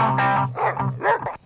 Oh,